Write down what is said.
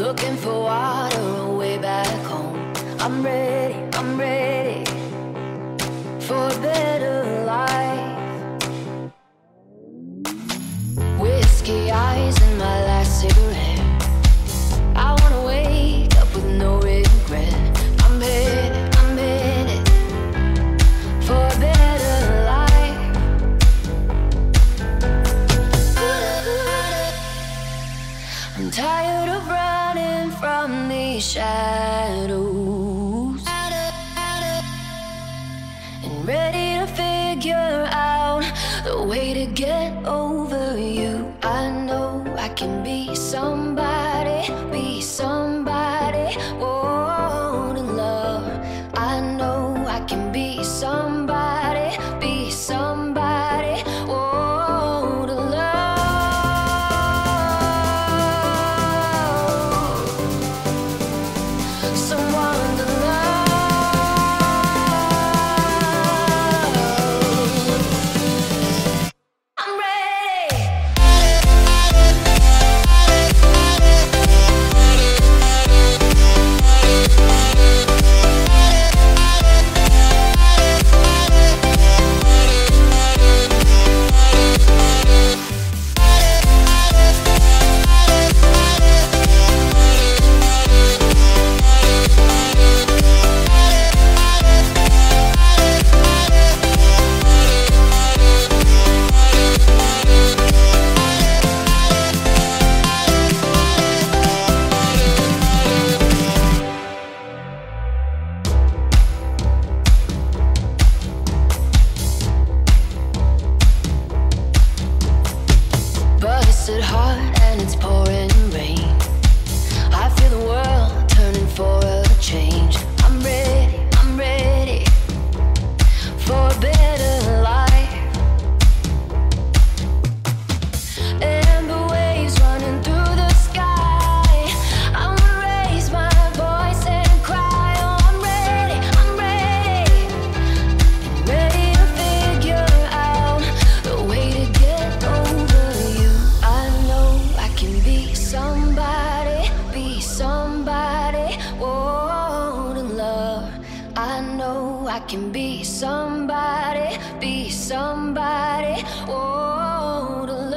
Looking for water on the way back home. I'm ready, I'm ready for better. shadows and ready to figure out the way to get over you. I know I can be somebody, be somebody, oh, in love. I know I can be somebody. I can be somebody, be somebody. Oh,